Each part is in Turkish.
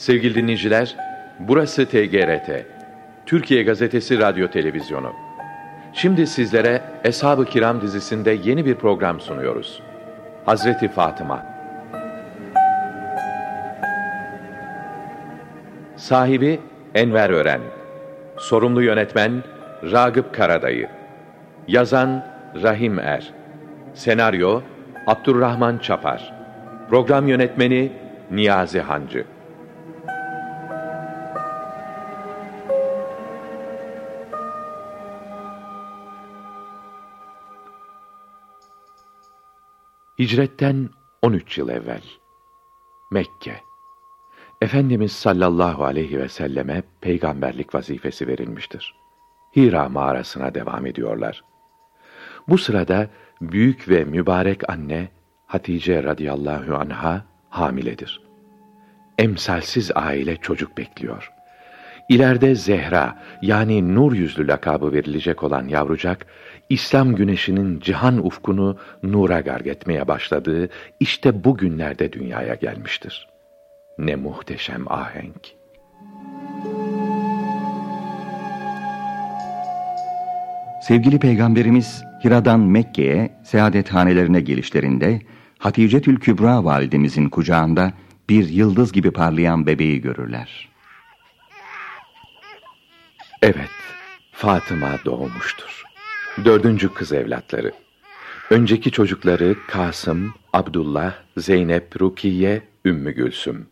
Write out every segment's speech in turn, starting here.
Sevgili dinleyiciler, burası TGRT, Türkiye Gazetesi Radyo Televizyonu. Şimdi sizlere Eshab-ı Kiram dizisinde yeni bir program sunuyoruz. Hazreti Fatıma Sahibi Enver Ören Sorumlu yönetmen Ragıp Karadayı Yazan Rahim Er Senaryo Abdurrahman Çapar Program yönetmeni Niyazi Hancı Hicretten 13 yıl evvel Mekke Efendimiz sallallahu aleyhi ve selleme peygamberlik vazifesi verilmiştir. Hira mağarasına devam ediyorlar. Bu sırada büyük ve mübarek anne Hatice radıyallahu anha hamiledir. Emsalsiz aile çocuk bekliyor. İleride Zehra yani nur yüzlü lakabı verilecek olan yavrucak, İslam güneşinin cihan ufkunu nura garg etmeye başladığı işte bu günlerde dünyaya gelmiştir. Ne muhteşem ahenk! Sevgili Peygamberimiz Hira'dan Mekke'ye hanelerine gelişlerinde Hatice Kübra validemizin kucağında bir yıldız gibi parlayan bebeği görürler. Evet, Fatıma doğmuştur. Dördüncü kız evlatları. Önceki çocukları Kasım, Abdullah, Zeynep, Rukiye, Ümmü Gülsüm.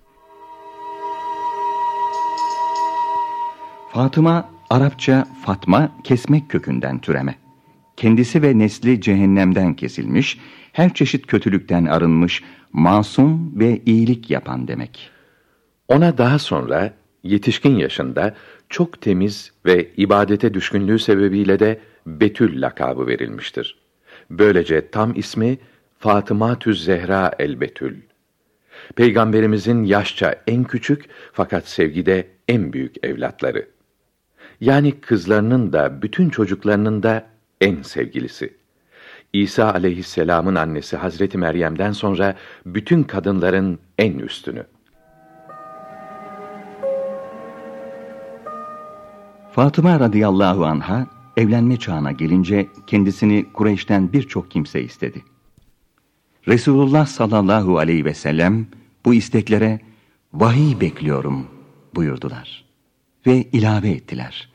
Fatıma, Arapça Fatma, kesmek kökünden türeme. Kendisi ve nesli cehennemden kesilmiş, her çeşit kötülükten arınmış, masum ve iyilik yapan demek. Ona daha sonra yetişkin yaşında çok temiz ve ibadete düşkünlüğü sebebiyle de Betül lakabı verilmiştir. Böylece tam ismi Fatıma Tüz Zehra el Betül. Peygamberimizin yaşça en küçük fakat sevgide en büyük evlatları. Yani kızlarının da bütün çocuklarının da en sevgilisi. İsa aleyhisselamın annesi Hazreti Meryem'den sonra bütün kadınların en üstünü. Fatıma radıyallahu anha evlenme çağına gelince kendisini Kureyş'ten birçok kimse istedi. Resulullah sallallahu aleyhi ve sellem bu isteklere vahiy bekliyorum buyurdular. Ve ilave ettiler.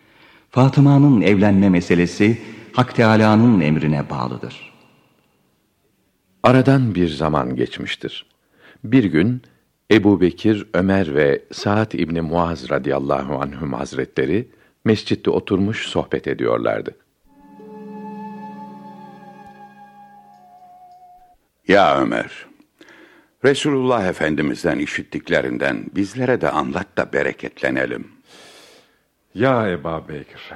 Fatıma'nın evlenme meselesi Hak Teâlâ'nın emrine bağlıdır. Aradan bir zaman geçmiştir. Bir gün Ebu Bekir, Ömer ve Sa'd İbni Muaz radıyallahu anhüm hazretleri mescitte oturmuş sohbet ediyorlardı. Ya Ömer, Resulullah Efendimiz'den işittiklerinden bizlere de anlat da bereketlenelim. Ya Eba Bekir,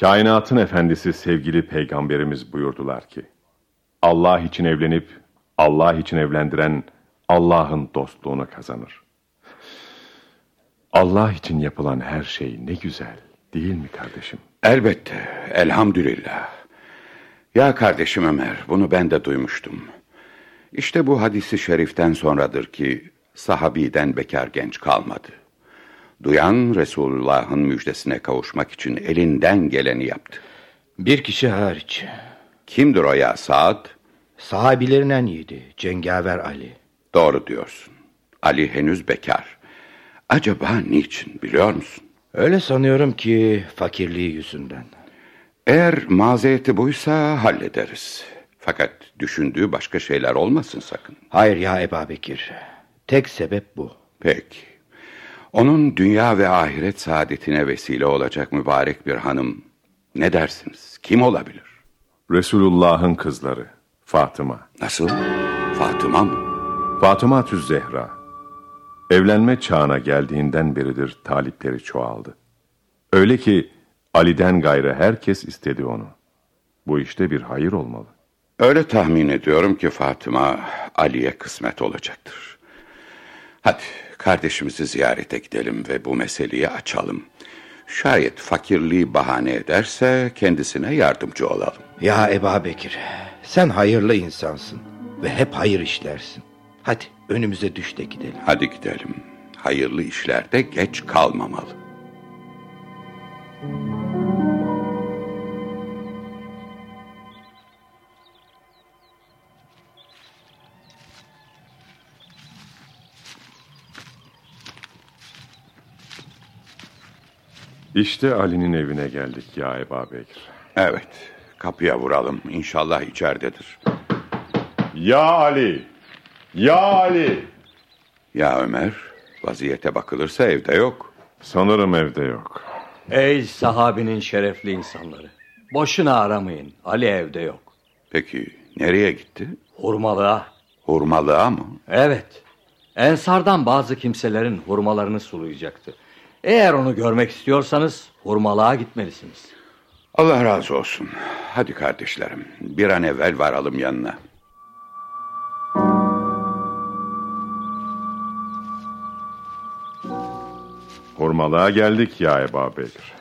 kainatın efendisi sevgili peygamberimiz buyurdular ki, Allah için evlenip Allah için evlendiren Allah'ın dostluğunu kazanır. Allah için yapılan her şey ne güzel. Değil mi kardeşim? Elbette, elhamdülillah. Ya kardeşim Ömer, bunu ben de duymuştum. İşte bu hadisi şeriften sonradır ki sahabiden bekar genç kalmadı. Duyan Resulullah'ın müjdesine kavuşmak için elinden geleni yaptı. Bir kişi hariç. Kimdir o ya Saad? Sahabilerin en iyiydi, Cengaver Ali. Doğru diyorsun. Ali henüz bekar. Acaba niçin biliyor musun? Öyle sanıyorum ki fakirliği yüzünden. Eğer mazereti buysa hallederiz. Fakat düşündüğü başka şeyler olmasın sakın. Hayır ya Eba Bekir. Tek sebep bu. Peki. Onun dünya ve ahiret saadetine vesile olacak mübarek bir hanım ne dersiniz? Kim olabilir? Resulullah'ın kızları Fatıma. Nasıl? Fatıma mı? Fatıma Tüz Zehra. Evlenme çağına geldiğinden beridir talipleri çoğaldı. Öyle ki Ali'den gayrı herkes istedi onu. Bu işte bir hayır olmalı. Öyle tahmin ediyorum ki Fatıma Ali'ye kısmet olacaktır. Hadi kardeşimizi ziyarete gidelim ve bu meseleyi açalım. Şayet fakirliği bahane ederse kendisine yardımcı olalım. Ya Eba Bekir, sen hayırlı insansın ve hep hayır işlersin. Hadi önümüze düş de gidelim. Hadi gidelim. hayırlı işlerde geç kalmamalı. İşte Ali'nin evine geldik ya Eba Bekir. Evet, kapıya vuralım. İnşallah içeridedir. Ya Ali! Ya Ali! Ya Ömer, vaziyete bakılırsa evde yok. Sanırım evde yok. Ey sahabinin şerefli insanları. Boşuna aramayın. Ali evde yok. Peki nereye gitti? Hurmalığa. Hurmalığa mı? Evet. Ensardan bazı kimselerin hurmalarını sulayacaktı. Eğer onu görmek istiyorsanız hurmalığa gitmelisiniz. Allah razı olsun. Hadi kardeşlerim, bir an evvel varalım yanına. Hurmalığa geldik ya Eba Bekir.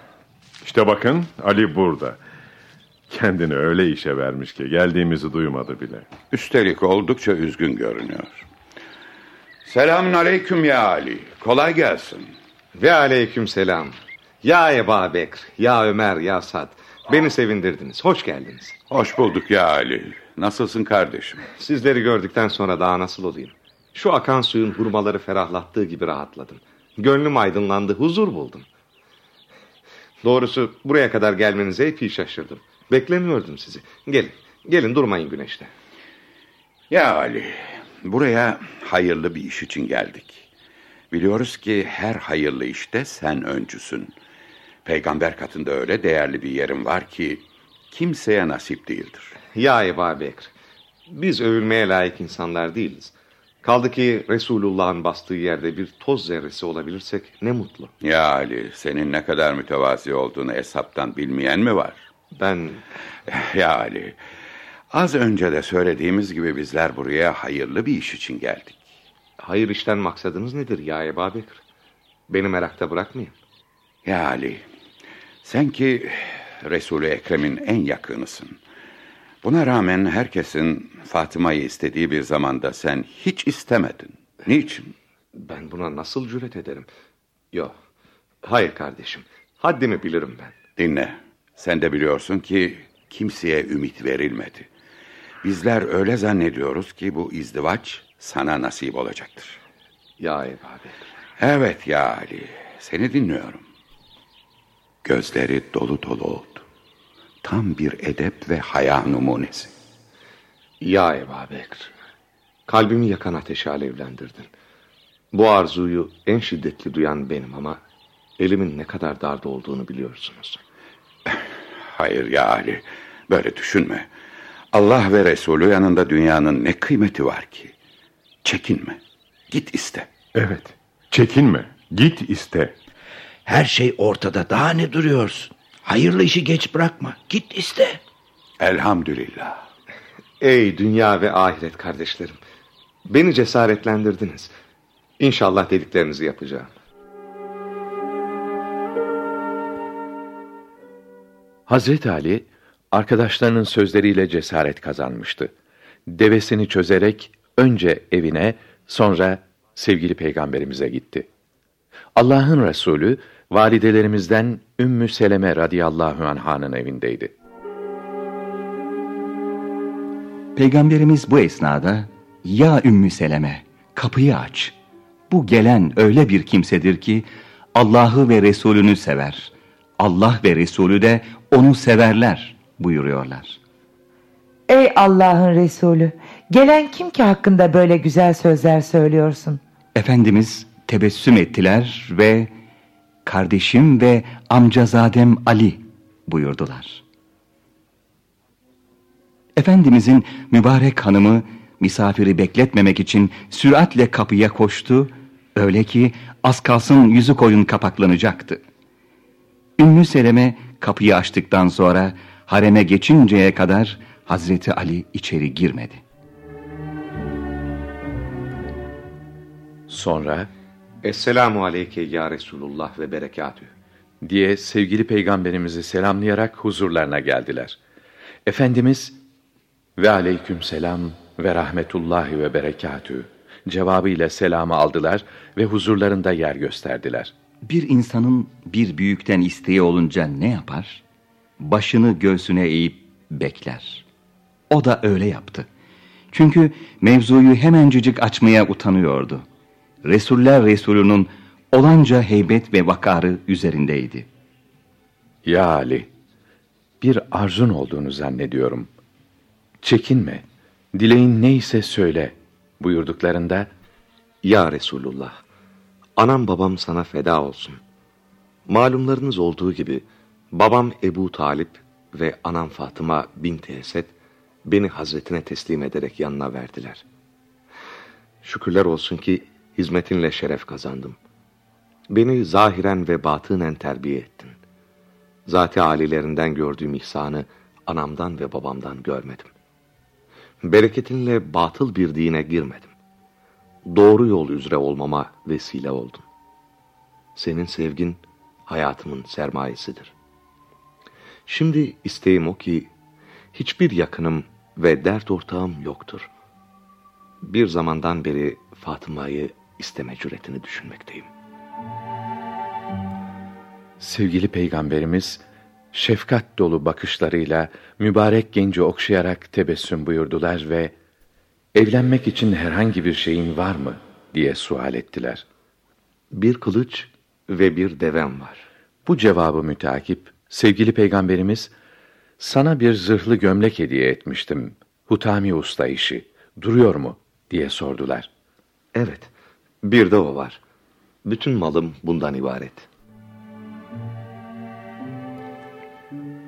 İşte bakın Ali burada. Kendini öyle işe vermiş ki geldiğimizi duymadı bile. Üstelik oldukça üzgün görünüyor. Selamun aleyküm ya Ali. Kolay gelsin. Ve aleyküm selam. Ya Eba Bekr, ya Ömer, ya Sad. Beni sevindirdiniz. Hoş geldiniz. Hoş bulduk ya Ali. Nasılsın kardeşim? Sizleri gördükten sonra daha nasıl olayım? Şu akan suyun hurmaları ferahlattığı gibi rahatladım. Gönlüm aydınlandı, huzur buldum. Doğrusu buraya kadar gelmenize epey şaşırdım. Beklemiyordum sizi. Gelin, gelin durmayın güneşte. Ya Ali, buraya hayırlı bir iş için geldik. Biliyoruz ki her hayırlı işte sen öncüsün. Peygamber katında öyle değerli bir yerin var ki kimseye nasip değildir. Ya Eba Bekr, biz övülmeye layık insanlar değiliz. Kaldı ki Resulullah'ın bastığı yerde bir toz zerresi olabilirsek ne mutlu. Ya Ali, senin ne kadar mütevazi olduğunu hesaptan bilmeyen mi var? Ben Ya Ali, az önce de söylediğimiz gibi bizler buraya hayırlı bir iş için geldik. hayır işten maksadınız nedir ya Eba Bekr? Beni merakta bırakmayın. Ya Ali, sen ki Resul-i Ekrem'in en yakınısın. Buna rağmen herkesin Fatıma'yı istediği bir zamanda sen hiç istemedin. Niçin? Ben buna nasıl cüret ederim? Yok. Hayır kardeşim. Haddimi bilirim ben. Dinle, sen de biliyorsun ki kimseye ümit verilmedi. Bizler öyle zannediyoruz ki bu izdivaç sana nasip olacaktır. Ya Bekr. Evet ya Ali, seni dinliyorum. Gözleri dolu dolu oldu. Tam bir edep ve haya numunesi. Ya Eba Bekr. Kalbimi yakan ateşi alevlendirdin. Bu arzuyu en şiddetli duyan benim ama elimin ne kadar darda olduğunu biliyorsunuz. Hayır ya Ali, böyle düşünme. Allah ve Resulü yanında dünyanın ne kıymeti var ki? Çekinme, git iste. Evet. Çekinme. Git iste. Her şey ortada. Daha ne duruyorsun? Hayırlı işi geç bırakma. Git iste. Elhamdülillah. Ey dünya ve ahiret kardeşlerim. Beni cesaretlendirdiniz. İnşallah dediklerinizi yapacağım. Hazreti Ali arkadaşlarının sözleriyle cesaret kazanmıştı. Devesini çözerek önce evine sonra sevgili peygamberimize gitti. Allah'ın Resulü validelerimizden Ümmü Seleme radıyallahu anh'ın evindeydi. Peygamberimiz bu esnada ya Ümmü Seleme kapıyı aç. Bu gelen öyle bir kimsedir ki Allah'ı ve Resulünü sever. Allah ve Resulü de onu severler buyuruyorlar. Ey Allah'ın Resulü, gelen kim ki hakkında böyle güzel sözler söylüyorsun? Efendimiz tebessüm ettiler ve kardeşim ve amcazadem Ali buyurdular. Efendimizin mübarek hanımı misafiri bekletmemek için süratle kapıya koştu. Öyle ki az kalsın yüzü koyun kapaklanacaktı. Ümmü Seleme kapıyı açtıktan sonra hareme geçinceye kadar Hazreti Ali içeri girmedi. Sonra Esselamu aleyke ya Resulullah ve berekatü. diye sevgili peygamberimizi selamlayarak huzurlarına geldiler. Efendimiz ve aleyküm selam ve rahmetullahi ve berekatü cevabıyla selamı aldılar ve huzurlarında yer gösterdiler. Bir insanın bir büyükten isteği olunca ne yapar? Başını göğsüne eğip bekler. O da öyle yaptı. Çünkü mevzuyu hemencecik açmaya utanıyordu. Resuller Resulü'nün olanca heybet ve vakarı üzerindeydi. Ya Ali, bir arzun olduğunu zannediyorum. Çekinme, dileğin neyse söyle buyurduklarında, Ya Resulullah, anam babam sana feda olsun. Malumlarınız olduğu gibi, babam Ebu Talip ve anam Fatıma binti Esed, beni hazretine teslim ederek yanına verdiler. Şükürler olsun ki hizmetinle şeref kazandım. Beni zahiren ve batınen terbiye ettin. Zati alilerinden gördüğüm ihsanı anamdan ve babamdan görmedim. Bereketinle batıl bir dine girmedim. Doğru yol üzere olmama vesile oldun. Senin sevgin hayatımın sermayesidir. Şimdi isteğim o ki hiçbir yakınım ve dert ortağım yoktur. Bir zamandan beri Fatıma'yı isteme cüretini düşünmekteyim. Sevgili Peygamberimiz, şefkat dolu bakışlarıyla mübarek genci okşayarak tebessüm buyurdular ve evlenmek için herhangi bir şeyin var mı diye sual ettiler. Bir kılıç ve bir devem var. Bu cevabı mütakip sevgili Peygamberimiz sana bir zırhlı gömlek hediye etmiştim. Hutami usta işi. Duruyor mu? diye sordular. Evet, bir de o var. Bütün malım bundan ibaret.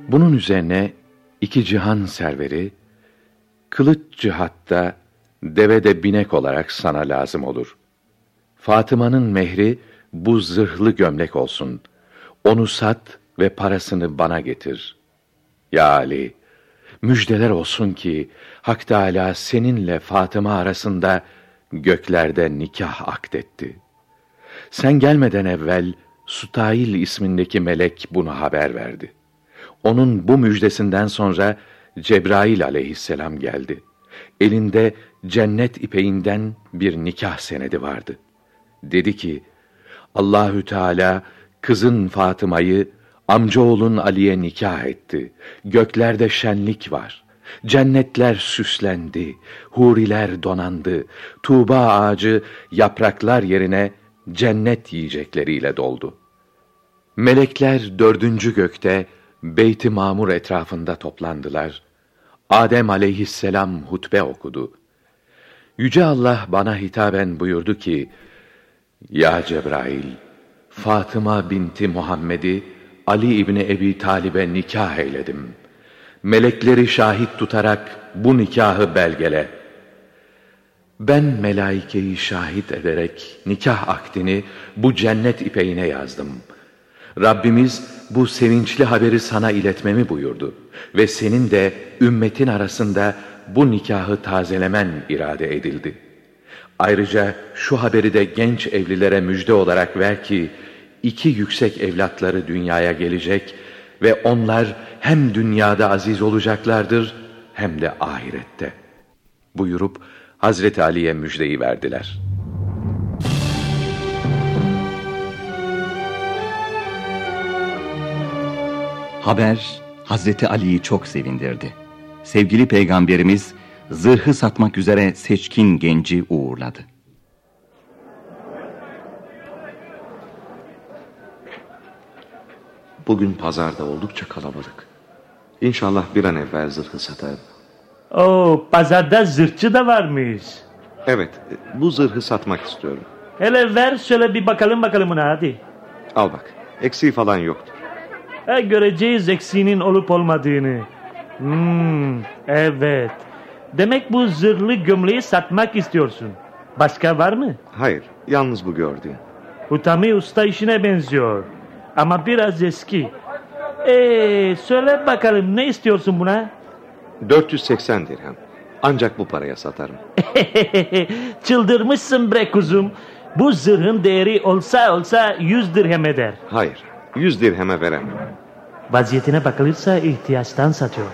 Bunun üzerine iki cihan serveri, kılıç cihatta devede binek olarak sana lazım olur. Fatıma'nın mehri bu zırhlı gömlek olsun. Onu sat ve parasını bana getir. Ya Ali, müjdeler olsun ki Hak Teâlâ seninle Fatıma arasında göklerde nikah akdetti. Sen gelmeden evvel Sutail ismindeki melek bunu haber verdi. Onun bu müjdesinden sonra Cebrail aleyhisselam geldi. Elinde cennet ipeğinden bir nikah senedi vardı. Dedi ki, Allahü Teala kızın Fatıma'yı amcaoğlun Ali'ye nikah etti. Göklerde şenlik var. Cennetler süslendi, huriler donandı, tuğba ağacı yapraklar yerine cennet yiyecekleriyle doldu. Melekler dördüncü gökte, Beyt-i Mamur etrafında toplandılar. Adem aleyhisselam hutbe okudu. Yüce Allah bana hitaben buyurdu ki, Ya Cebrail, Fatıma binti Muhammed'i Ali İbni Ebi Talib'e nikah eyledim. Melekleri şahit tutarak bu nikahı belgele. Ben melaikeyi şahit ederek nikah akdini bu cennet ipeğine yazdım. Rabbimiz bu sevinçli haberi sana iletmemi buyurdu ve senin de ümmetin arasında bu nikahı tazelemen irade edildi. Ayrıca şu haberi de genç evlilere müjde olarak ver ki, iki yüksek evlatları dünyaya gelecek ve onlar hem dünyada aziz olacaklardır hem de ahirette. Buyurup Hazreti Ali'ye müjdeyi verdiler. Haber Hazreti Ali'yi çok sevindirdi. Sevgili peygamberimiz zırhı satmak üzere seçkin genci uğurladı. Bugün pazarda oldukça kalabalık. İnşallah bir an evvel zırhı satarım. Oo, pazarda zırhçı da varmış. Evet, bu zırhı satmak istiyorum. Hele ver şöyle bir bakalım bakalım buna hadi. Al bak, eksiği falan yoktur. E, göreceğiz eksiğinin olup olmadığını. Hmm, evet. Demek bu zırhlı gömleği satmak istiyorsun. Başka var mı? Hayır, yalnız bu gördüğün. Hutami usta işine benziyor. Ama biraz eski. Ee, söyle bakalım ne istiyorsun buna? 480 dirhem. Ancak bu paraya satarım. Çıldırmışsın bre kuzum. Bu zırhın değeri olsa olsa 100 dirhem eder. Hayır, 100 dirheme veremem. Vaziyetine bakılırsa ihtiyaçtan satıyor.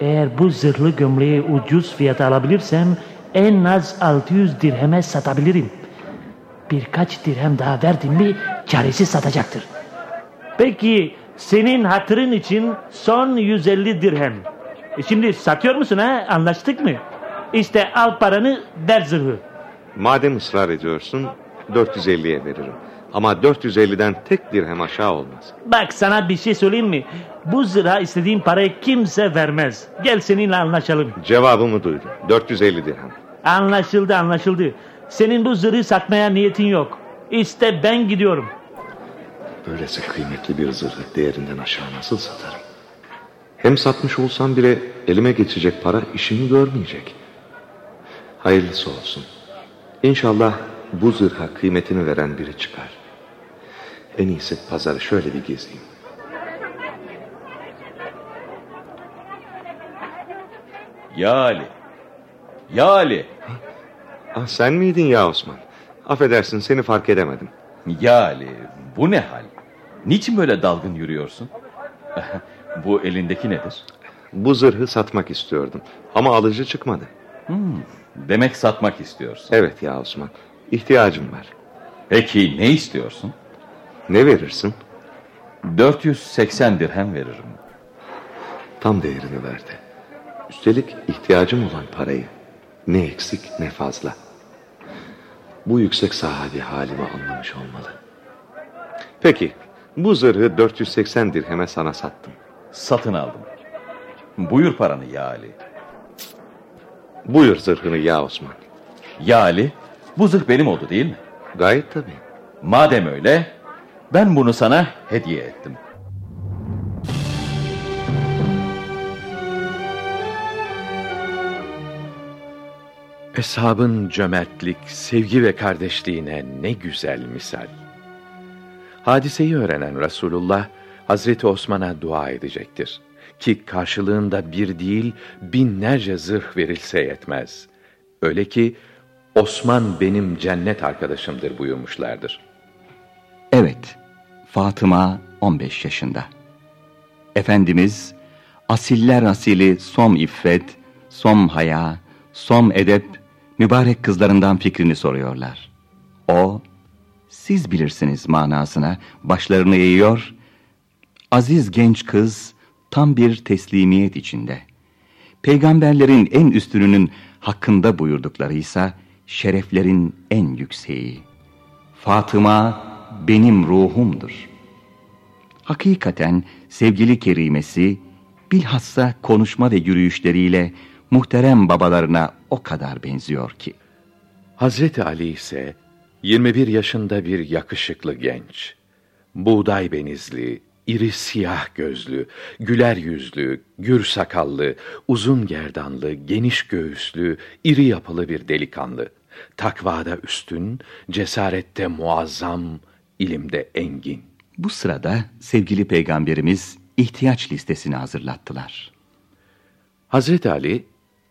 Eğer bu zırhlı gömleği ucuz fiyata alabilirsem en az 600 dirheme satabilirim. Birkaç dirhem daha verdim mi karesi satacaktır. Peki senin hatırın için son 150 dirhem. E şimdi satıyor musun ha? Anlaştık mı? İşte al paranı ver zırhı. Madem ısrar ediyorsun 450'ye veririm. Ama 450'den tek dirhem aşağı olmaz. Bak sana bir şey söyleyeyim mi? Bu zırha istediğin parayı kimse vermez. Gel seninle anlaşalım. Cevabımı duydun. 450 dirhem. Anlaşıldı anlaşıldı. Senin bu zırhı satmaya niyetin yok. İşte ben gidiyorum. Böylesi kıymetli bir zırhı değerinden aşağı nasıl satarım? Hem satmış olsam bile elime geçecek para işimi görmeyecek. Hayırlısı olsun. İnşallah bu zırha kıymetini veren biri çıkar. En iyisi pazarı şöyle bir gezeyim. Ya Ali. Ya Ali. Ah, sen miydin ya Osman? Affedersin seni fark edemedim. Ya Ali bu ne hal? Niçin böyle dalgın yürüyorsun? bu elindeki nedir? Bu zırhı satmak istiyordum ama alıcı çıkmadı. Hmm, demek satmak istiyorsun. Evet ya Osman. İhtiyacım var. Peki ne istiyorsun? Ne verirsin? 480 dirhem veririm. Tam değerini verdi. Üstelik ihtiyacım olan parayı ne eksik ne fazla. Bu yüksek sahabi halimi anlamış olmalı. Peki bu zırhı 480 dirheme sana sattım. Satın aldım. Buyur paranı ya Ali. Buyur zırhını ya Osman. Ya Ali bu zırh benim oldu değil mi? Gayet tabii. Madem öyle ben bunu sana hediye ettim. Eshabın cömertlik, sevgi ve kardeşliğine ne güzel misal. Hadiseyi öğrenen Resulullah, Hazreti Osman'a dua edecektir. Ki karşılığında bir değil, binlerce zırh verilse yetmez. Öyle ki, Osman benim cennet arkadaşımdır buyurmuşlardır. Evet, Fatıma 15 yaşında. Efendimiz, asiller asili som iffet, som haya, som edep, mübarek kızlarından fikrini soruyorlar. O, siz bilirsiniz manasına başlarını eğiyor, aziz genç kız tam bir teslimiyet içinde. Peygamberlerin en üstününün hakkında buyurduklarıysa şereflerin en yükseği. Fatıma benim ruhumdur. Hakikaten sevgili kerimesi bilhassa konuşma ve yürüyüşleriyle muhterem babalarına o kadar benziyor ki. Hazreti Ali ise 21 yaşında bir yakışıklı genç. Buğday benizli, iri siyah gözlü, güler yüzlü, gür sakallı, uzun gerdanlı, geniş göğüslü, iri yapılı bir delikanlı. Takvada üstün, cesarette muazzam, ilimde engin. Bu sırada sevgili peygamberimiz ihtiyaç listesini hazırlattılar. Hazreti Ali,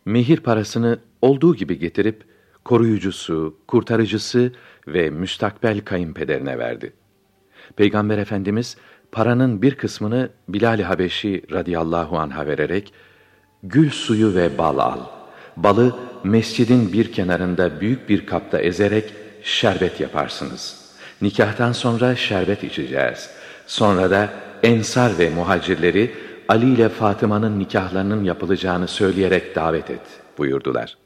mehir parasını olduğu gibi getirip, koruyucusu, kurtarıcısı ve müstakbel kayınpederine verdi. Peygamber Efendimiz, paranın bir kısmını Bilal-i Habeşi radıyallahu anh'a vererek, gül suyu ve bal al. Balı mescidin bir kenarında büyük bir kapta ezerek şerbet yaparsınız. Nikahtan sonra şerbet içeceğiz. Sonra da ensar ve muhacirleri Ali ile Fatıma'nın nikahlarının yapılacağını söyleyerek davet et buyurdular.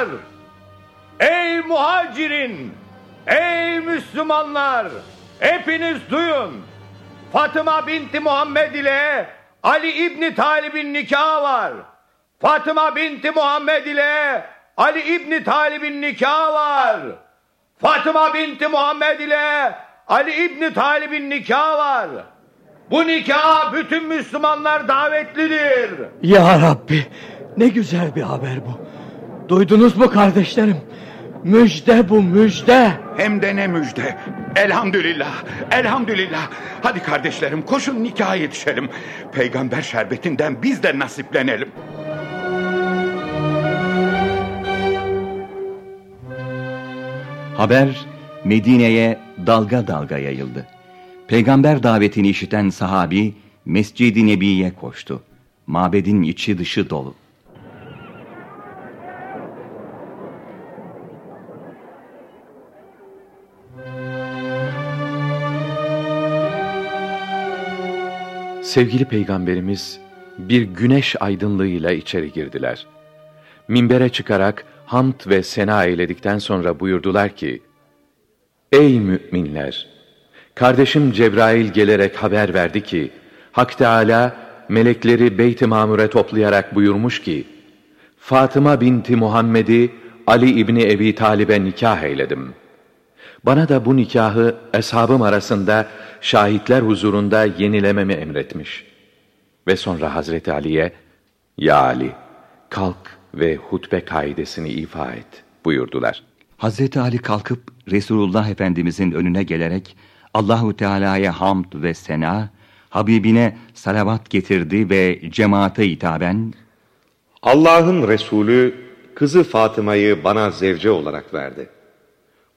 Ensar! Ey muhacirin! Ey Müslümanlar! Hepiniz duyun! Fatıma binti Muhammed ile Ali İbni Talib'in nikahı var. Fatıma binti Muhammed ile Ali İbni Talib'in nikahı var. Fatıma binti Muhammed ile Ali İbni Talib'in nikahı var. Bu nikaha bütün Müslümanlar davetlidir. Ya Rabbi ne güzel bir haber bu. Duydunuz mu kardeşlerim? Müjde bu müjde. Hem de ne müjde. Elhamdülillah. Elhamdülillah. Hadi kardeşlerim koşun nikaha yetişelim. Peygamber şerbetinden biz de nasiplenelim. Haber Medine'ye dalga dalga yayıldı. Peygamber davetini işiten sahabi Mescid-i Nebi'ye koştu. Mabedin içi dışı dolu. Sevgili peygamberimiz bir güneş aydınlığıyla içeri girdiler. Minbere çıkarak hamd ve sena eyledikten sonra buyurdular ki, Ey müminler! Kardeşim Cebrail gelerek haber verdi ki, Hak Teâlâ melekleri Beyt-i Mamur'e toplayarak buyurmuş ki, Fatıma binti Muhammed'i Ali İbni Ebi Talib'e nikah eyledim. Bana da bu nikahı eshabım arasında şahitler huzurunda yenilememi emretmiş. Ve sonra Hazreti Ali'ye, Ya Ali, kalk ve hutbe kaidesini ifa et buyurdular. Hazreti Ali kalkıp Resulullah Efendimizin önüne gelerek Allahu Teala'ya hamd ve sena, Habibine salavat getirdi ve cemaate hitaben Allah'ın Resulü kızı Fatıma'yı bana zevce olarak verdi.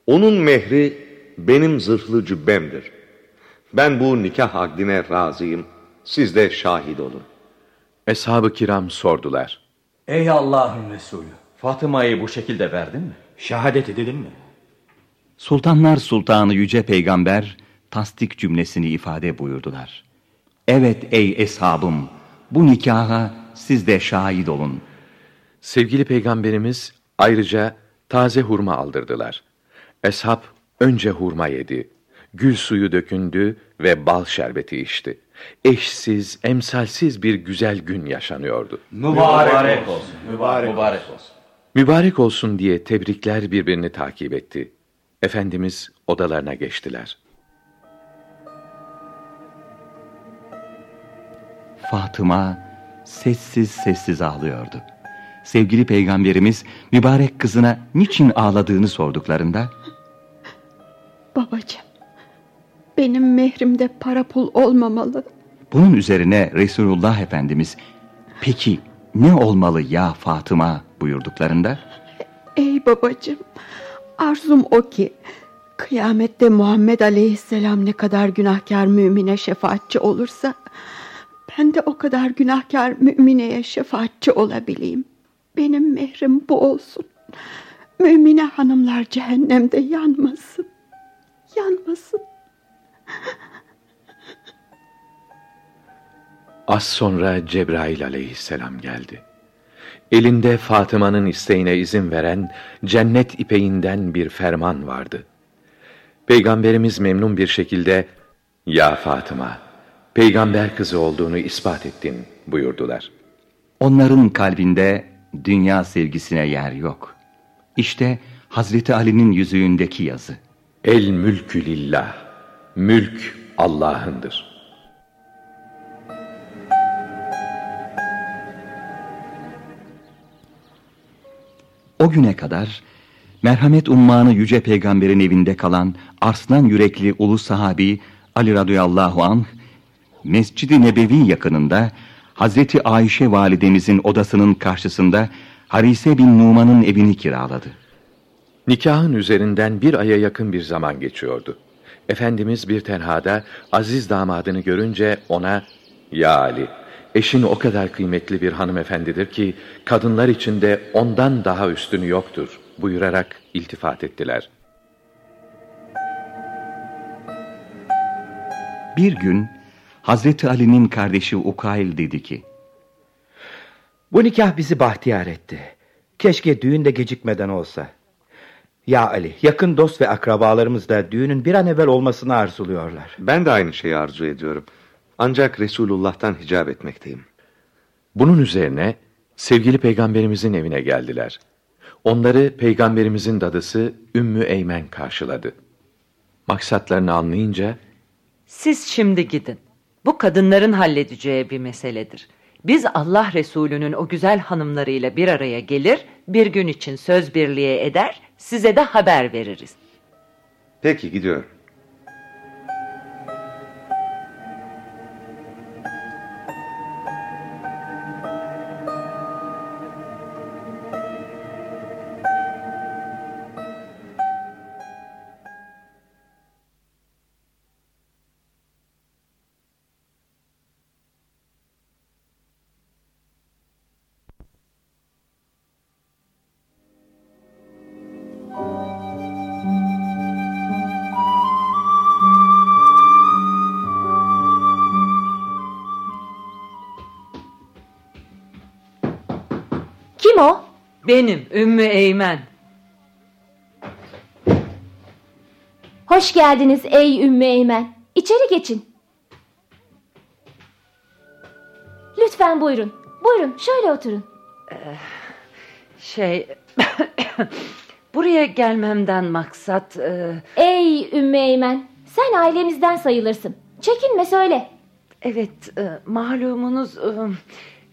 Onun mehri benim zırhlı cübbemdir. Ben bu nikah akdine razıyım. Siz de şahit olun. Eshab-ı kiram sordular. Ey Allah'ın Resulü. Fatıma'yı bu şekilde verdin mi? Şehadet edelim mi? Sultanlar Sultanı Yüce Peygamber tasdik cümlesini ifade buyurdular. Evet ey eshabım, bu nikaha siz de şahit olun. Sevgili Peygamberimiz ayrıca taze hurma aldırdılar. Eshab önce hurma yedi, gül suyu dökündü ve bal şerbeti içti. Eşsiz, emsalsiz bir güzel gün yaşanıyordu. Mübarek, Mübarek olsun. Mübarek, Mübarek olsun. Mübarek olsun diye tebrikler birbirini takip etti. Efendimiz odalarına geçtiler. Fatıma sessiz sessiz ağlıyordu. Sevgili peygamberimiz mübarek kızına niçin ağladığını sorduklarında Babacığım, benim mehrimde para pul olmamalı. Bunun üzerine Resulullah Efendimiz peki ne olmalı ya Fatıma buyurduklarında Ey babacığım, arzum o ki kıyamette Muhammed Aleyhisselam ne kadar günahkar mümine şefaatçi olursa ben de o kadar günahkar mümineye şefaatçi olabileyim. Benim mehrim bu olsun. Mümine hanımlar cehennemde yanmasın. Yanmasın. Az sonra Cebrail aleyhisselam geldi. Elinde Fatıma'nın isteğine izin veren cennet ipeğinden bir ferman vardı. Peygamberimiz memnun bir şekilde ''Ya Fatıma, peygamber kızı olduğunu ispat ettin.'' buyurdular. Onların kalbinde dünya sevgisine yer yok. İşte Hazreti Ali'nin yüzüğündeki yazı. El mülkü lillah. Mülk Allah'ındır. O güne kadar merhamet ummanı yüce peygamberin evinde kalan arslan yürekli ulu sahabi Ali radıyallahu anh Mescid-i Nebevi yakınında Hazreti Ayşe validemizin odasının karşısında Harise bin Numan'ın evini kiraladı. Nikahın üzerinden bir aya yakın bir zaman geçiyordu. Efendimiz bir tenhada aziz damadını görünce ona ''Ya Ali, eşin o kadar kıymetli bir hanımefendidir ki kadınlar içinde ondan daha üstünü yoktur.'' buyurarak iltifat ettiler. Bir gün Hazreti Ali'nin kardeşi Ukail dedi ki, Bu nikah bizi bahtiyar etti. Keşke düğün de gecikmeden olsa. Ya Ali, yakın dost ve akrabalarımız da düğünün bir an evvel olmasını arzuluyorlar. Ben de aynı şeyi arzu ediyorum. Ancak Resulullah'tan hicap etmekteyim. Bunun üzerine sevgili peygamberimizin evine geldiler. Onları peygamberimizin dadısı Ümmü Eymen karşıladı. Maksatlarını anlayınca Siz şimdi gidin. Bu kadınların halledeceği bir meseledir. Biz Allah Resulü'nün o güzel hanımlarıyla bir araya gelir, bir gün için söz birliğe eder, size de haber veririz. Peki gidiyorum. Benim Ümmü Eymen. Hoş geldiniz ey Ümmü Eymen. İçeri geçin. Lütfen buyurun. Buyurun şöyle oturun. Ee, şey... Buraya gelmemden maksat... E... Ey Ümmü Eymen. Sen ailemizden sayılırsın. Çekinme söyle. Evet e, malumunuz... E,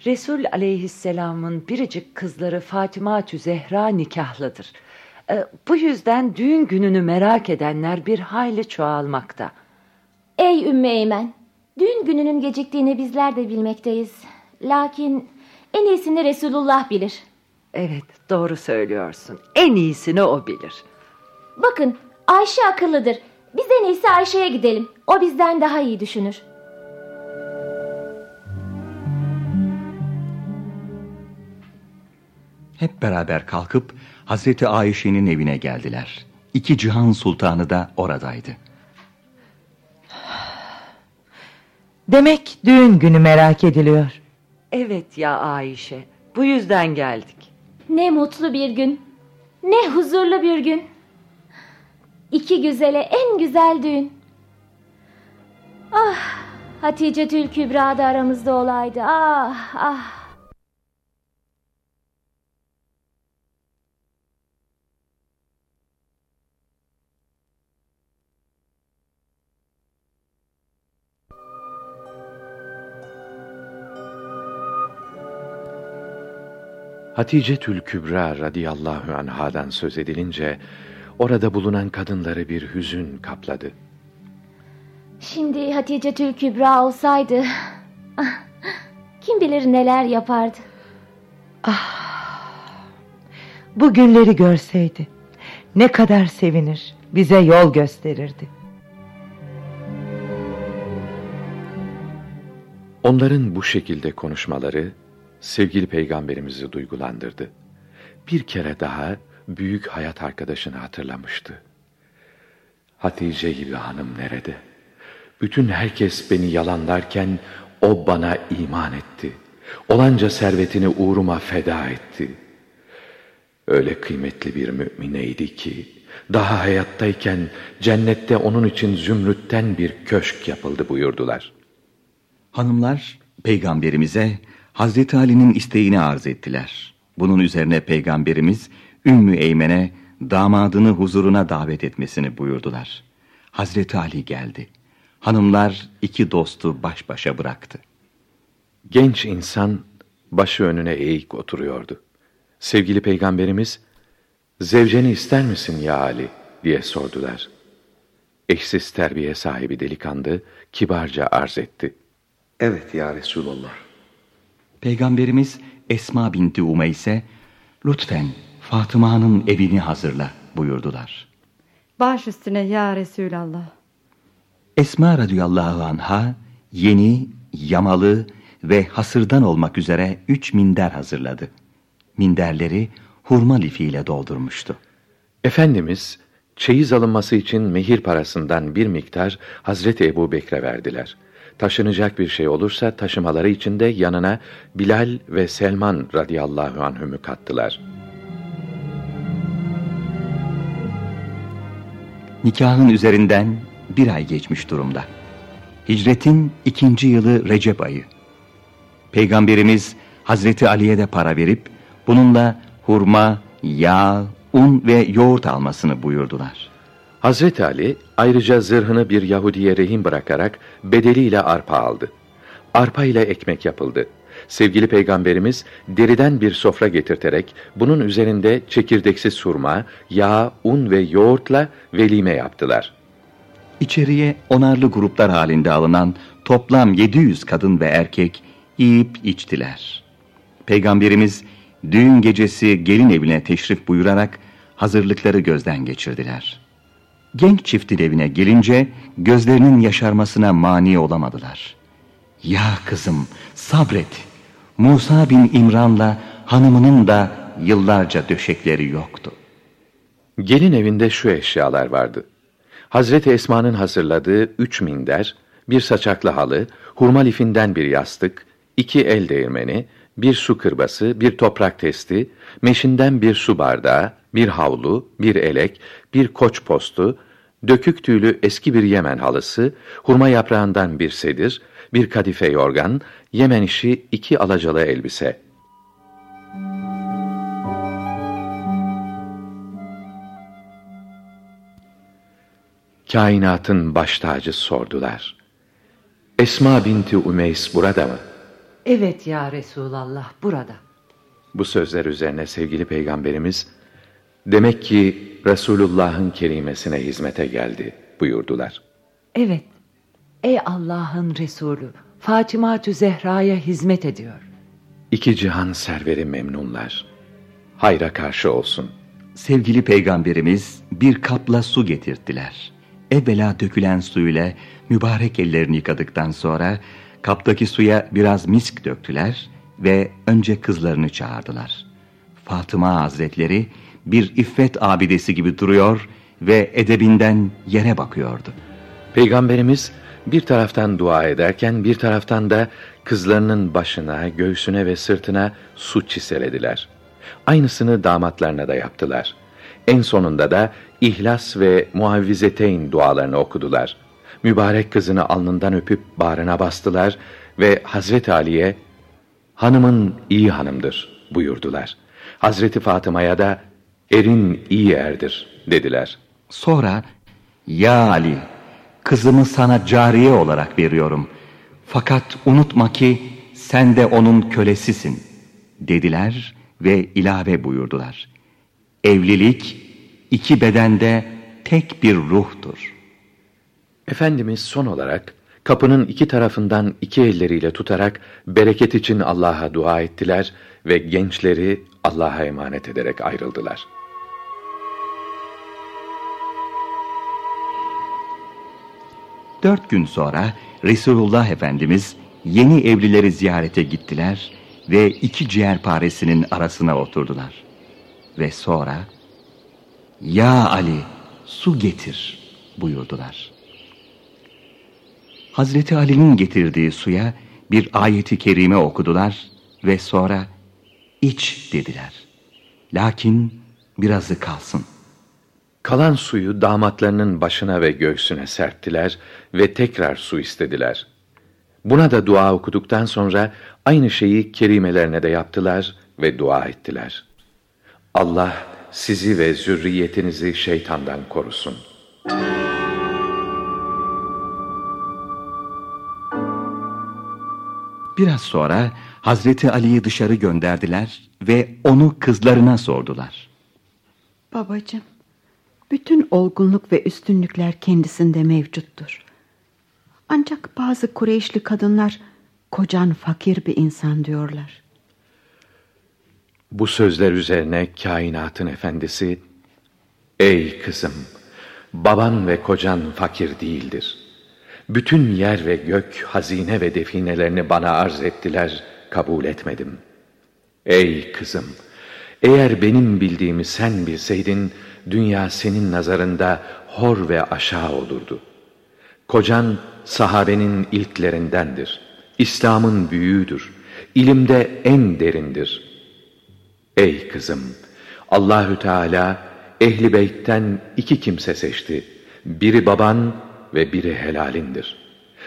Resul aleyhisselamın biricik kızları Fatıma Zehra nikahlıdır. E, bu yüzden düğün gününü merak edenler bir hayli çoğalmakta. Ey Ümmü Eymen, düğün gününün geciktiğini bizler de bilmekteyiz. Lakin en iyisini Resulullah bilir. Evet, doğru söylüyorsun. En iyisini o bilir. Bakın, Ayşe akıllıdır. Biz en iyisi Ayşe'ye gidelim. O bizden daha iyi düşünür. Hep beraber kalkıp Hazreti Ayşe'nin evine geldiler. İki cihan sultanı da oradaydı. Demek düğün günü merak ediliyor. Evet ya Ayşe. Bu yüzden geldik. Ne mutlu bir gün. Ne huzurlu bir gün. İki güzele en güzel düğün. Ah Hatice Tül Kübra da aramızda olaydı. Ah ah. Hatice Tül Kübra radıyallahu anhadan söz edilince orada bulunan kadınları bir hüzün kapladı. Şimdi Hatice Tül Kübra olsaydı kim bilir neler yapardı. Ah, bu günleri görseydi ne kadar sevinir, bize yol gösterirdi. Onların bu şekilde konuşmaları sevgili peygamberimizi duygulandırdı. Bir kere daha büyük hayat arkadaşını hatırlamıştı. Hatice gibi hanım nerede? Bütün herkes beni yalanlarken o bana iman etti. Olanca servetini uğruma feda etti. Öyle kıymetli bir mümineydi ki, daha hayattayken cennette onun için zümrütten bir köşk yapıldı buyurdular. Hanımlar peygamberimize Hazreti Ali'nin isteğini arz ettiler. Bunun üzerine peygamberimiz Ümmü Eymen'e damadını huzuruna davet etmesini buyurdular. Hazreti Ali geldi. Hanımlar iki dostu baş başa bıraktı. Genç insan başı önüne eğik oturuyordu. Sevgili peygamberimiz, zevceni ister misin ya Ali diye sordular. Eşsiz terbiye sahibi delikanlı kibarca arz etti. Evet ya Resulallah. Peygamberimiz Esma binti Umeyse, lütfen Fatıma'nın evini hazırla buyurdular. Baş üstüne ya Resulallah. Esma radıyallahu anha yeni, yamalı ve hasırdan olmak üzere üç minder hazırladı. Minderleri hurma lifiyle doldurmuştu. Efendimiz çeyiz alınması için mehir parasından bir miktar Hazreti Ebu Bekre verdiler. Taşınacak bir şey olursa taşımaları için de yanına Bilal ve Selman radıyallahu anhümü kattılar. Nikahın üzerinden bir ay geçmiş durumda. Hicretin ikinci yılı Recep ayı. Peygamberimiz Hazreti Ali'ye de para verip bununla hurma, yağ, un ve yoğurt almasını buyurdular. Hazreti Ali ayrıca zırhını bir Yahudiye rehin bırakarak bedeliyle arpa aldı. Arpa ile ekmek yapıldı. Sevgili peygamberimiz deriden bir sofra getirterek bunun üzerinde çekirdeksiz surma, yağ, un ve yoğurtla velime yaptılar. İçeriye onarlı gruplar halinde alınan toplam 700 kadın ve erkek yiyip içtiler. Peygamberimiz düğün gecesi gelin evine teşrif buyurarak hazırlıkları gözden geçirdiler. Genç çiftin evine gelince gözlerinin yaşarmasına mani olamadılar. Ya kızım sabret. Musa bin İmran'la hanımının da yıllarca döşekleri yoktu. Gelin evinde şu eşyalar vardı. Hazreti Esma'nın hazırladığı üç minder, bir saçaklı halı, hurma lifinden bir yastık, iki el değirmeni, bir su kırbası, bir toprak testi, meşinden bir su bardağı, bir havlu, bir elek, bir koç postu, dökük tüylü eski bir Yemen halısı, hurma yaprağından bir sedir, bir kadife yorgan, Yemen işi iki alacalı elbise. Kainatın baş tacı sordular. Esma binti Umeys burada mı? Evet ya Resulallah burada. Bu sözler üzerine sevgili peygamberimiz, demek ki Resulullah'ın kerimesine hizmete geldi buyurdular. Evet. Ey Allah'ın Resulü, Fatıma Zehra'ya hizmet ediyor. İki cihan serveri memnunlar. Hayra karşı olsun. Sevgili peygamberimiz bir kapla su getirttiler. Evvela dökülen suyla mübarek ellerini yıkadıktan sonra kaptaki suya biraz misk döktüler ve önce kızlarını çağırdılar. Fatıma Hazretleri bir iffet abidesi gibi duruyor ve edebinden yere bakıyordu. Peygamberimiz bir taraftan dua ederken bir taraftan da kızlarının başına, göğsüne ve sırtına su çiselediler. Aynısını damatlarına da yaptılar. En sonunda da İhlas ve Muavvizeteyn dualarını okudular. Mübarek kızını alnından öpüp bağrına bastılar ve Hazreti Ali'ye hanımın iyi hanımdır buyurdular. Hazreti Fatıma'ya da erin iyi erdir dediler. Sonra ya Ali kızımı sana cariye olarak veriyorum. Fakat unutma ki sen de onun kölesisin dediler ve ilave buyurdular. Evlilik iki bedende tek bir ruhtur. Efendimiz son olarak kapının iki tarafından iki elleriyle tutarak bereket için Allah'a dua ettiler ve gençleri Allah'a emanet ederek ayrıldılar. Dört gün sonra Resulullah Efendimiz yeni evlileri ziyarete gittiler ve iki ciğerparesinin arasına oturdular. Ve sonra ya Ali su getir buyurdular. Hazreti Ali'nin getirdiği suya bir ayeti kerime okudular ve sonra iç dediler. Lakin birazı kalsın. Kalan suyu damatlarının başına ve göğsüne serttiler ve tekrar su istediler. Buna da dua okuduktan sonra aynı şeyi kerimelerine de yaptılar ve dua ettiler. Allah sizi ve zürriyetinizi şeytandan korusun. Biraz sonra Hazreti Ali'yi dışarı gönderdiler ve onu kızlarına sordular. Babacığım, bütün olgunluk ve üstünlükler kendisinde mevcuttur. Ancak bazı Kureyşli kadınlar kocan fakir bir insan diyorlar. Bu sözler üzerine kainatın efendisi, Ey kızım, baban ve kocan fakir değildir. Bütün yer ve gök, hazine ve definelerini bana arz ettiler, kabul etmedim. Ey kızım, eğer benim bildiğimi sen bilseydin, dünya senin nazarında hor ve aşağı olurdu. Kocan sahabenin ilklerindendir. İslam'ın büyüğüdür. İlimde en derindir. Ey kızım, Allahü Teala ehli beytten iki kimse seçti. Biri baban ve biri helalindir.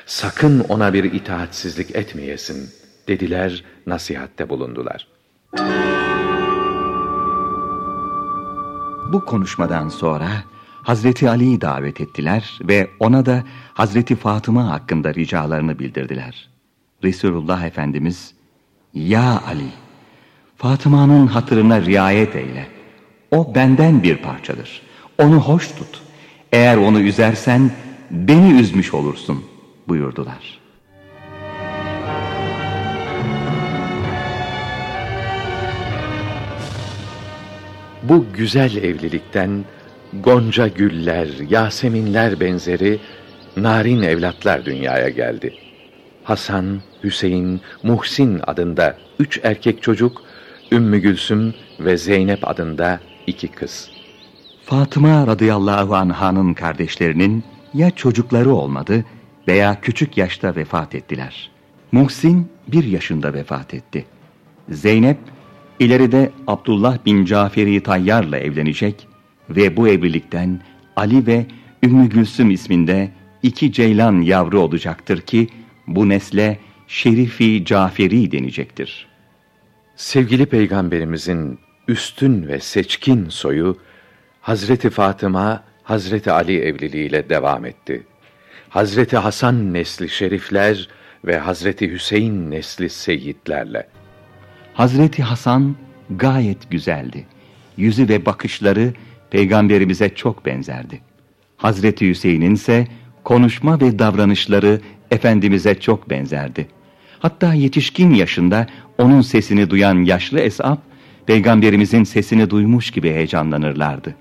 Sakın ona bir itaatsizlik etmeyesin dediler, nasihatte bulundular. Bu konuşmadan sonra Hazreti Ali'yi davet ettiler ve ona da Hazreti Fatıma hakkında ricalarını bildirdiler. Resulullah Efendimiz, Ya Ali, Fatıma'nın hatırına riayet eyle. O benden bir parçadır. Onu hoş tut. Eğer onu üzersen beni üzmüş olursun buyurdular. Bu güzel evlilikten gonca güller, yaseminler benzeri narin evlatlar dünyaya geldi. Hasan, Hüseyin, Muhsin adında üç erkek çocuk, Ümmü Gülsüm ve Zeynep adında iki kız. Fatıma radıyallahu anh'ın kardeşlerinin ya çocukları olmadı veya küçük yaşta vefat ettiler. Muhsin bir yaşında vefat etti. Zeynep ileride Abdullah bin Caferi Tayyar'la evlenecek ve bu evlilikten Ali ve Ümmü Gülsüm isminde iki ceylan yavru olacaktır ki bu nesle Şerifi Caferi denecektir. Sevgili peygamberimizin üstün ve seçkin soyu Hazreti Fatıma Hazreti Ali evliliğiyle devam etti. Hazreti Hasan nesli şerifler ve Hazreti Hüseyin nesli seyitlerle. Hazreti Hasan gayet güzeldi. Yüzü ve bakışları peygamberimize çok benzerdi. Hazreti Hüseyin'in ise konuşma ve davranışları Efendimiz'e çok benzerdi. Hatta yetişkin yaşında onun sesini duyan yaşlı esap, peygamberimizin sesini duymuş gibi heyecanlanırlardı.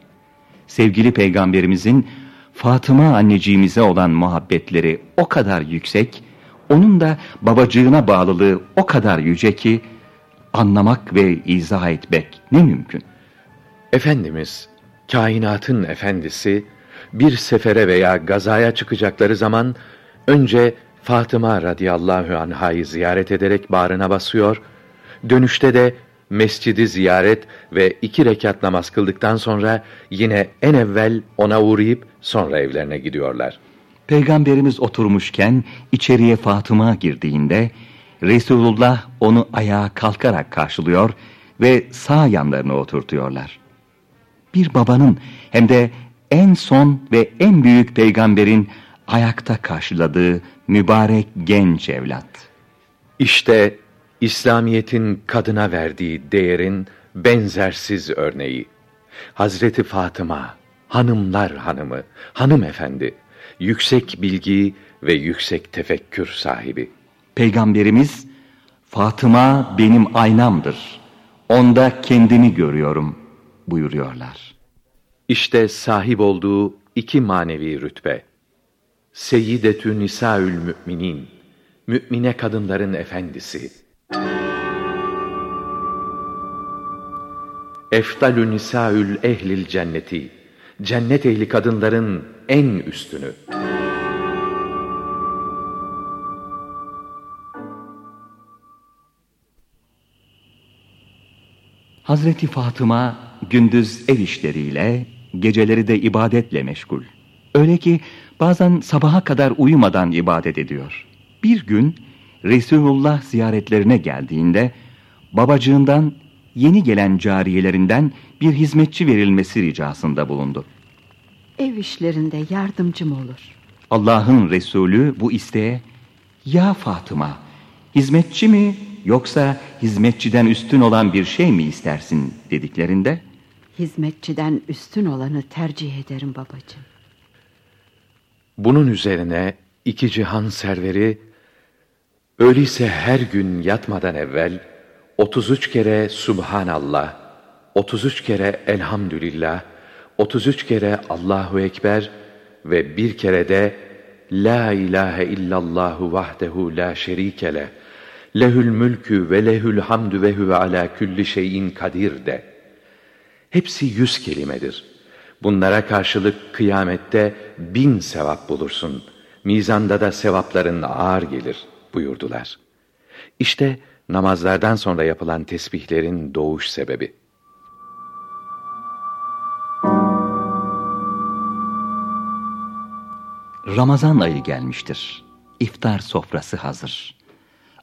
Sevgili peygamberimizin Fatıma anneciğimize olan muhabbetleri o kadar yüksek, onun da babacığına bağlılığı o kadar yüce ki, anlamak ve izah etmek ne mümkün? Efendimiz, kainatın efendisi, bir sefere veya gazaya çıkacakları zaman, önce Fatıma radıyallahu anhayı ziyaret ederek bağrına basıyor, dönüşte de mescidi ziyaret ve iki rekat namaz kıldıktan sonra yine en evvel ona uğrayıp sonra evlerine gidiyorlar. Peygamberimiz oturmuşken içeriye Fatıma girdiğinde Resulullah onu ayağa kalkarak karşılıyor ve sağ yanlarına oturtuyorlar. Bir babanın hem de en son ve en büyük peygamberin ayakta karşıladığı mübarek genç evlat. İşte İslamiyet'in kadına verdiği değerin benzersiz örneği. Hazreti Fatıma, hanımlar hanımı, hanımefendi, yüksek bilgi ve yüksek tefekkür sahibi. Peygamberimiz, Fatıma benim aynamdır. Onda kendimi görüyorum buyuruyorlar. İşte sahip olduğu iki manevi rütbe. Seyyidetü Nisaül Müminin, mümine kadınların efendisi. Eftalü Nisaül Ehlil Cenneti, cennet ehli kadınların en üstünü. Hazreti Fatıma gündüz ev işleriyle, geceleri de ibadetle meşgul. Öyle ki bazen sabaha kadar uyumadan ibadet ediyor. Bir gün Resulullah ziyaretlerine geldiğinde babacığından yeni gelen cariyelerinden bir hizmetçi verilmesi ricasında bulundu. Ev işlerinde yardımcım olur. Allah'ın Resulü bu isteğe ya Fatıma hizmetçi mi yoksa hizmetçiden üstün olan bir şey mi istersin dediklerinde Hizmetçiden üstün olanı tercih ederim babacığım. Bunun üzerine iki cihan serveri öyleyse her gün yatmadan evvel 33 kere Subhanallah, 33 kere Elhamdülillah, 33 kere Allahu Ekber ve bir kere de La ilahe illallahu vahdehu la şerike leh, lehül mülkü ve lehül hamdü ve huve ala külli şeyin kadir de. Hepsi yüz kelimedir. Bunlara karşılık kıyamette bin sevap bulursun. Mizanda da sevapların ağır gelir buyurdular. İşte namazlardan sonra yapılan tesbihlerin doğuş sebebi. Ramazan ayı gelmiştir. İftar sofrası hazır.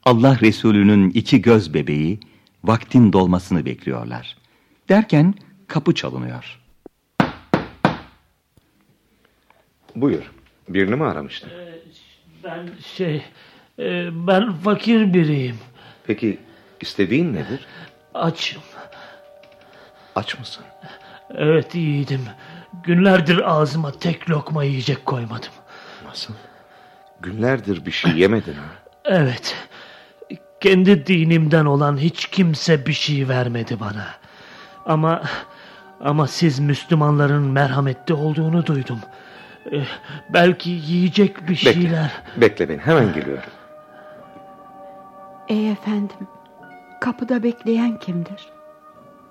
Allah Resulü'nün iki göz bebeği vaktin dolmasını bekliyorlar. Derken kapı çalınıyor. Buyur. Birini mi aramıştın? Ben şey, e, ben fakir biriyim. Peki istediğin nedir? Açım. Aç mısın? Evet iyiydim. Günlerdir ağzıma tek lokma yiyecek koymadım. Nasıl? Günlerdir bir şey yemedin ha? Evet. Kendi dinimden olan hiç kimse bir şey vermedi bana. Ama ama siz Müslümanların merhametli olduğunu duydum. Ee, belki yiyecek bir Bekle, şeyler. bekle beni hemen geliyorum. Ey efendim, kapıda bekleyen kimdir?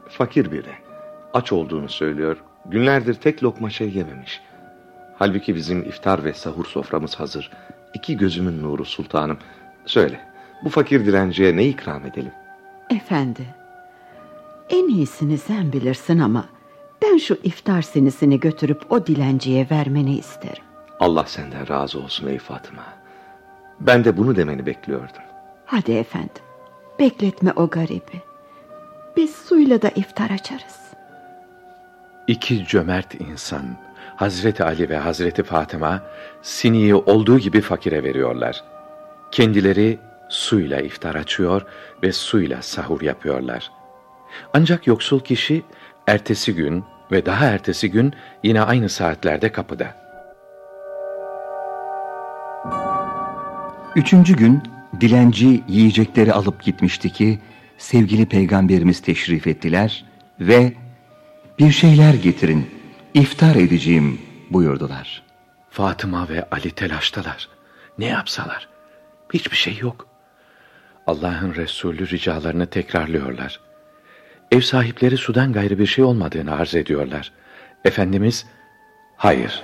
Fakir biri. Aç olduğunu söylüyor. Günlerdir tek lokma şey yememiş. Halbuki bizim iftar ve sahur soframız hazır. İki gözümün nuru sultanım. Söyle, bu fakir dilenciye ne ikram edelim? Efendi, en iyisini sen bilirsin ama ben şu iftar sinisini götürüp o dilenciye vermeni isterim. Allah senden razı olsun ey Fatıma. Ben de bunu demeni bekliyordum. Hadi efendim, bekletme o garibi. Biz suyla da iftar açarız. İki cömert insan, Hazreti Ali ve Hazreti Fatıma, siniyi olduğu gibi fakire veriyorlar. Kendileri suyla iftar açıyor ve suyla sahur yapıyorlar. Ancak yoksul kişi ertesi gün ve daha ertesi gün yine aynı saatlerde kapıda. Üçüncü gün dilenci yiyecekleri alıp gitmişti ki sevgili peygamberimiz teşrif ettiler ve bir şeyler getirin iftar edeceğim buyurdular. Fatıma ve Ali telaştalar. Ne yapsalar? Hiçbir şey yok. Allah'ın Resulü ricalarını tekrarlıyorlar. Ev sahipleri sudan gayrı bir şey olmadığını arz ediyorlar. Efendimiz, hayır,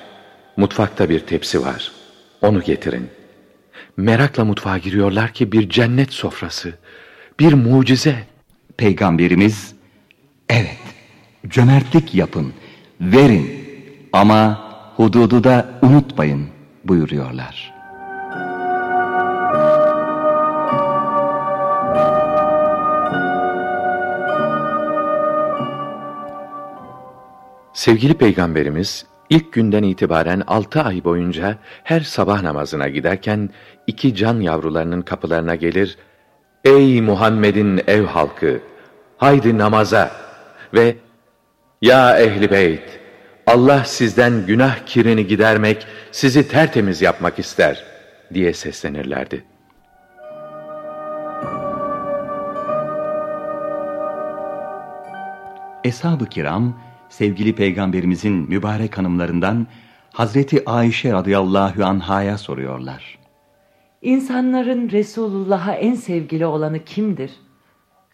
mutfakta bir tepsi var, onu getirin. Merakla mutfağa giriyorlar ki bir cennet sofrası, bir mucize. Peygamberimiz, evet, cömertlik yapın, verin ama hududu da unutmayın buyuruyorlar. Sevgili Peygamberimiz ilk günden itibaren altı ay boyunca her sabah namazına giderken iki can yavrularının kapılarına gelir, ''Ey Muhammed'in ev halkı, haydi namaza!'' ve ''Ya ehli beyt, Allah sizden günah kirini gidermek, sizi tertemiz yapmak ister.'' diye seslenirlerdi. Eshab-ı kiram, sevgili peygamberimizin mübarek hanımlarından Hazreti Ayşe radıyallahu anhaya soruyorlar. İnsanların Resulullah'a en sevgili olanı kimdir?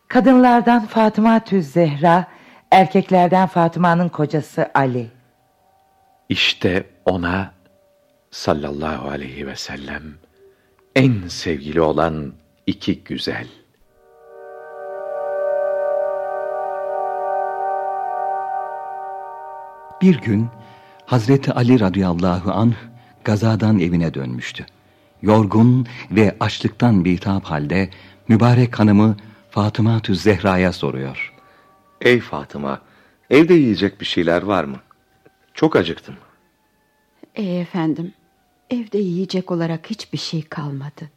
Kadınlardan Fatıma Tüz Zehra, erkeklerden Fatıma'nın kocası Ali. İşte ona sallallahu aleyhi ve sellem en sevgili olan iki güzel. Bir gün Hazreti Ali radıyallahu anh gazadan evine dönmüştü. Yorgun ve açlıktan bitap halde mübarek hanımı Fatıma Tüz Zehra'ya soruyor. Ey Fatıma, evde yiyecek bir şeyler var mı? Çok acıktım. Ey efendim, evde yiyecek olarak hiçbir şey kalmadı.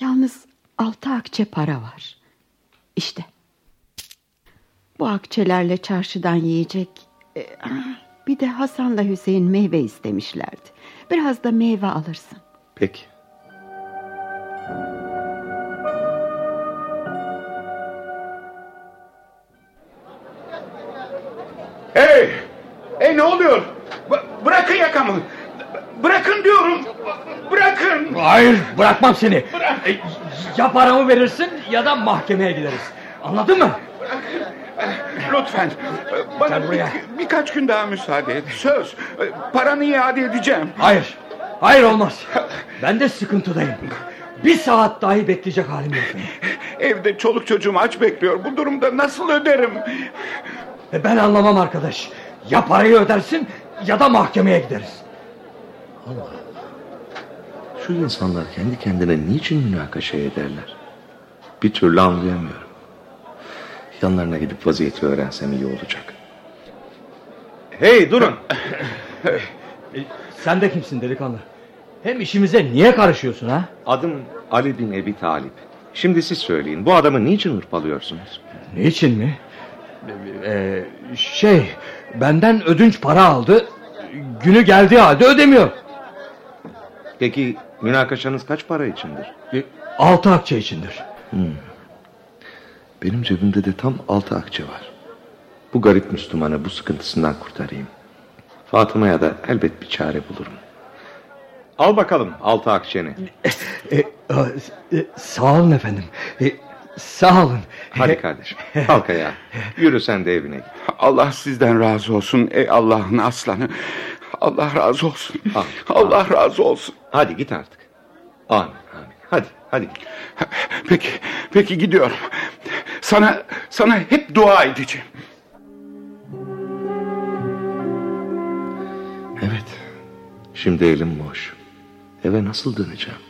Yalnız altı akçe para var. İşte. Bu akçelerle çarşıdan yiyecek... E, bir de Hasan'la Hüseyin meyve istemişlerdi. Biraz da meyve alırsın. Peki. Hey! Hey ne oluyor? B- bırakın yakamı. B- bırakın diyorum. B- bırakın. Hayır bırakmam seni. E, Ya paramı verirsin ya da mahkemeye gideriz. Anladın mı? Lütfen. Bana bir, birkaç gün daha müsaade et. Söz. Paranı iade edeceğim. Hayır. Hayır olmaz. Ben de sıkıntıdayım. Bir saat dahi bekleyecek halim yok. Evde çoluk çocuğum aç bekliyor. Bu durumda nasıl öderim? E, Ben anlamam arkadaş. Ya parayı ödersin ya da mahkemeye gideriz. Şu insanlar kendi kendine niçin münakaşa ederler? Bir türlü anlayamıyorum. Yanlarına gidip vaziyeti öğrensem iyi olacak. Hey durun! E, Sen de kimsin delikanlı? Hem işimize niye karışıyorsun ha? Adım Ali bin Ebi Talip. Şimdi siz söyleyin bu adamı niçin hırpalıyorsunuz? Niçin mi? Ee, şey, benden ödünç para aldı. Günü geldiği halde ödemiyor. Peki münakaşanız kaç para içindir? E, altı akçe içindir. Hmm. Benim cebimde de tam altı akçe var. Bu garip Müslümanı bu sıkıntısından kurtarayım. Fatıma'ya da elbet bir çare bulurum. Al bakalım altı akçeni. E, e, sağ olun efendim. E, sağ olun. Hadi kardeşim kalk ayağa. Yürü sen de evine git. Allah sizden razı olsun ey Allah'ın aslanı. Allah razı olsun. Ah, Allah razı olsun. Hadi git artık. Amin amin. Hadi. Hadi. Peki, peki gidiyorum. Sana, sana hep dua edeceğim. Evet. Şimdi elim boş. Eve nasıl döneceğim?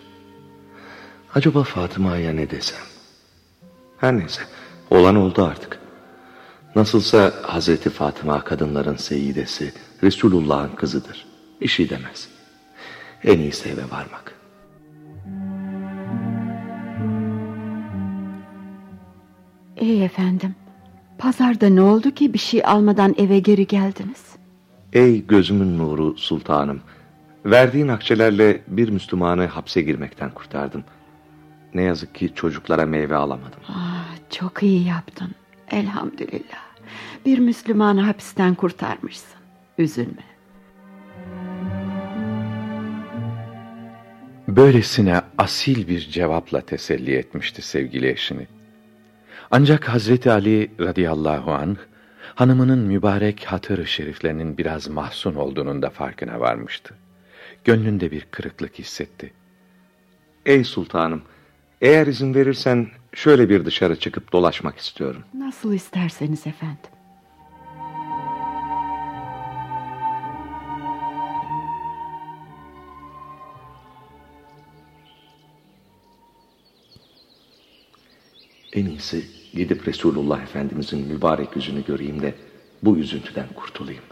Acaba Fatıma'ya ne desem? Her neyse. Olan oldu artık. Nasılsa Hazreti Fatıma kadınların seyidesi, Resulullah'ın kızıdır. Bir şey demez. En iyisi eve varmak. Ey efendim, pazarda ne oldu ki bir şey almadan eve geri geldiniz? Ey gözümün nuru sultanım. Verdiğin akçelerle bir Müslümanı hapse girmekten kurtardım. Ne yazık ki çocuklara meyve alamadım. Ah, çok iyi yaptın. Elhamdülillah. Bir Müslümanı hapisten kurtarmışsın. Üzülme. Böylesine asil bir cevapla teselli etmişti sevgili eşini. Ancak Hazreti Ali radıyallahu anh, hanımının mübarek hatır şeriflerinin biraz mahzun olduğunun da farkına varmıştı. Gönlünde bir kırıklık hissetti. Ey sultanım, eğer izin verirsen şöyle bir dışarı çıkıp dolaşmak istiyorum. Nasıl isterseniz efendim. En iyisi gidip Resulullah Efendimizin mübarek yüzünü göreyim de bu üzüntüden kurtulayım.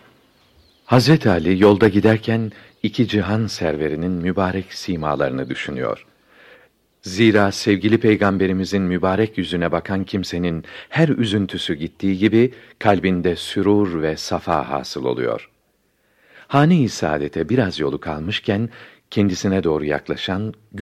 Hazreti Ali yolda giderken iki cihan serverinin mübarek simalarını düşünüyor. Zira sevgili peygamberimizin mübarek yüzüne bakan kimsenin her üzüntüsü gittiği gibi kalbinde sürur ve safa hasıl oluyor. Hane-i saadete biraz yolu kalmışken kendisine doğru yaklaşan